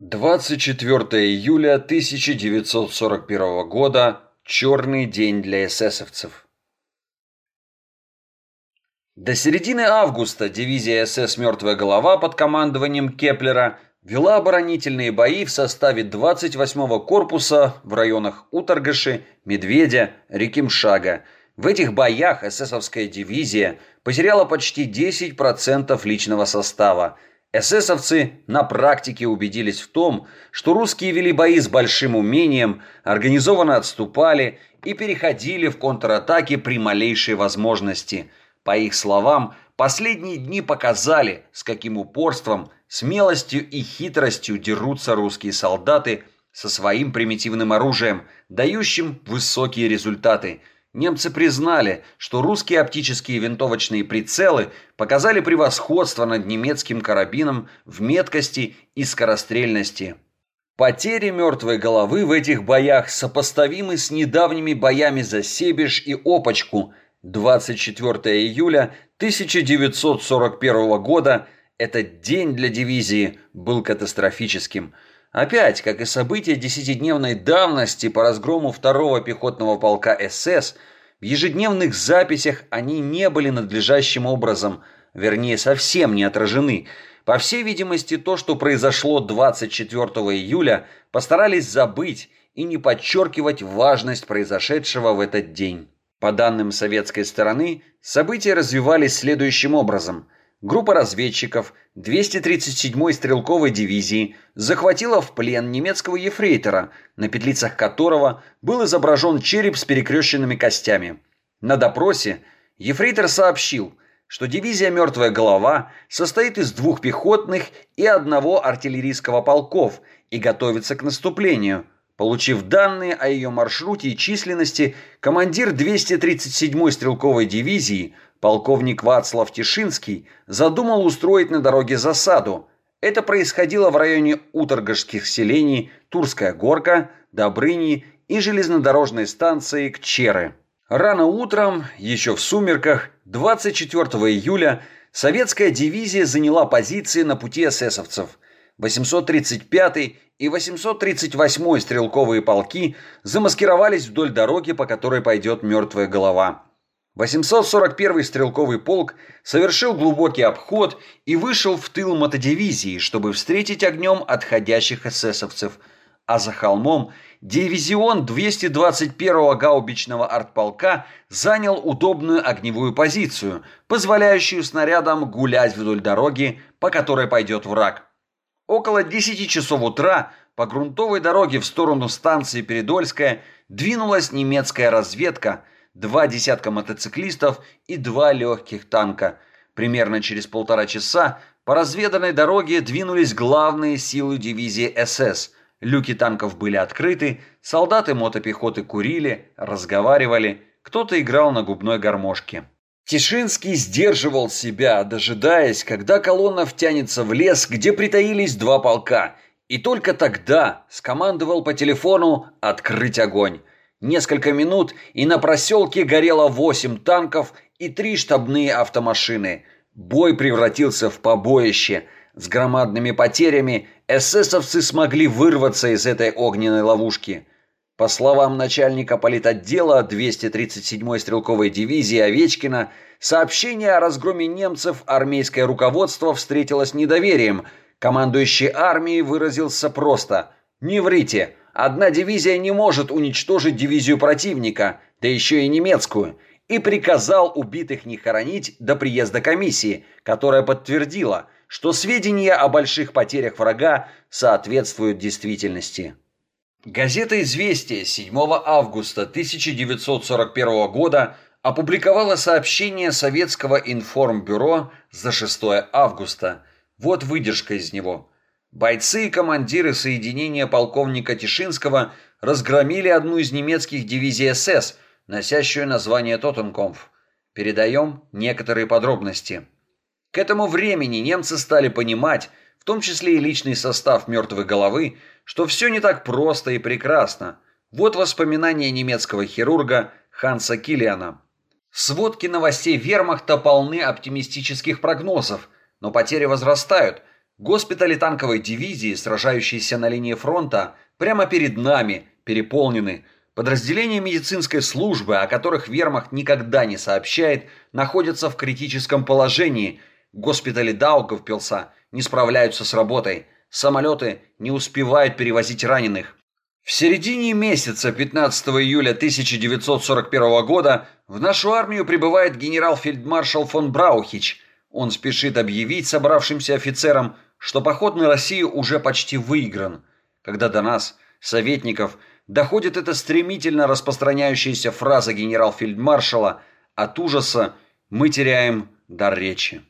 24 июля 1941 года. Черный день для эсэсовцев. До середины августа дивизия СС «Мертвая голова» под командованием Кеплера вела оборонительные бои в составе 28-го корпуса в районах Уторгаши, Медведя, Рекимшага. В этих боях эсэсовская дивизия потеряла почти 10% личного состава – Эсэсовцы на практике убедились в том, что русские вели бои с большим умением, организованно отступали и переходили в контратаки при малейшей возможности. По их словам, последние дни показали, с каким упорством, смелостью и хитростью дерутся русские солдаты со своим примитивным оружием, дающим высокие результаты – Немцы признали, что русские оптические винтовочные прицелы показали превосходство над немецким карабином в меткости и скорострельности. Потери мертвой головы в этих боях сопоставимы с недавними боями за Себеж и Опочку 24 июля 1941 года. Этот день для дивизии был катастрофическим – Опять, как и события десятидневной давности по разгрому второго пехотного полка СС, в ежедневных записях они не были надлежащим образом, вернее, совсем не отражены. По всей видимости, то, что произошло 24 июля, постарались забыть и не подчеркивать важность произошедшего в этот день. По данным советской стороны, события развивались следующим образом – Группа разведчиков 237-й стрелковой дивизии захватила в плен немецкого ефрейтора, на петлицах которого был изображен череп с перекрещенными костями. На допросе ефрейтор сообщил, что дивизия «Мертвая голова» состоит из двух пехотных и одного артиллерийского полков и готовится к наступлению. Получив данные о ее маршруте и численности, командир 237-й стрелковой дивизии – полковник Вацлав Тишинский задумал устроить на дороге засаду. Это происходило в районе уторгашских селений Турская Горка, Добрыни и железнодорожной станции Кчеры. Рано утром, еще в сумерках, 24 июля, советская дивизия заняла позиции на пути эсэсовцев. 835 и 838 стрелковые полки замаскировались вдоль дороги, по которой пойдет мертвая голова. 841-й стрелковый полк совершил глубокий обход и вышел в тыл мотодивизии, чтобы встретить огнем отходящих эсэсовцев, а за холмом дивизион 221-го гаубичного артполка занял удобную огневую позицию, позволяющую снарядам гулять вдоль дороги, по которой пойдет враг. Около 10 часов утра по грунтовой дороге в сторону станции Передольская двинулась немецкая разведка – два десятка мотоциклистов и два легких танка. Примерно через полтора часа по разведанной дороге двинулись главные силы дивизии СС. Люки танков были открыты, солдаты мотопехоты курили, разговаривали, кто-то играл на губной гармошке. Тишинский сдерживал себя, дожидаясь, когда колонна втянется в лес, где притаились два полка, и только тогда скомандовал по телефону «открыть огонь». Несколько минут, и на проселке горело восемь танков и три штабные автомашины. Бой превратился в побоище. С громадными потерями эсэсовцы смогли вырваться из этой огненной ловушки. По словам начальника политотдела 237-й стрелковой дивизии Овечкина, сообщение о разгроме немцев армейское руководство встретило с недоверием. Командующий армией выразился просто «Не врите!» Одна дивизия не может уничтожить дивизию противника, да еще и немецкую, и приказал убитых не хоронить до приезда комиссии, которая подтвердила, что сведения о больших потерях врага соответствуют действительности. Газета «Известия» 7 августа 1941 года опубликовала сообщение Советского информбюро за 6 августа. Вот выдержка из него – Бойцы и командиры соединения полковника Тишинского разгромили одну из немецких дивизий СС, носящую название Тоттенкомф. Передаем некоторые подробности. К этому времени немцы стали понимать, в том числе и личный состав мертвой головы, что все не так просто и прекрасно. Вот воспоминания немецкого хирурга Ханса Киллиана. Сводки новостей вермахта полны оптимистических прогнозов, но потери возрастают – Госпитали танковой дивизии, сражающиеся на линии фронта, прямо перед нами, переполнены. Подразделения медицинской службы, о которых вермахт никогда не сообщает, находятся в критическом положении. Госпитали Даугавпилса не справляются с работой. Самолеты не успевают перевозить раненых. В середине месяца 15 июля 1941 года в нашу армию прибывает генерал-фельдмаршал фон Браухич. Он спешит объявить собравшимся офицерам, что поход на Россию уже почти выигран. Когда до нас, советников, доходит эта стремительно распространяющаяся фраза генерал-фельдмаршала, от ужаса мы теряем дар речи.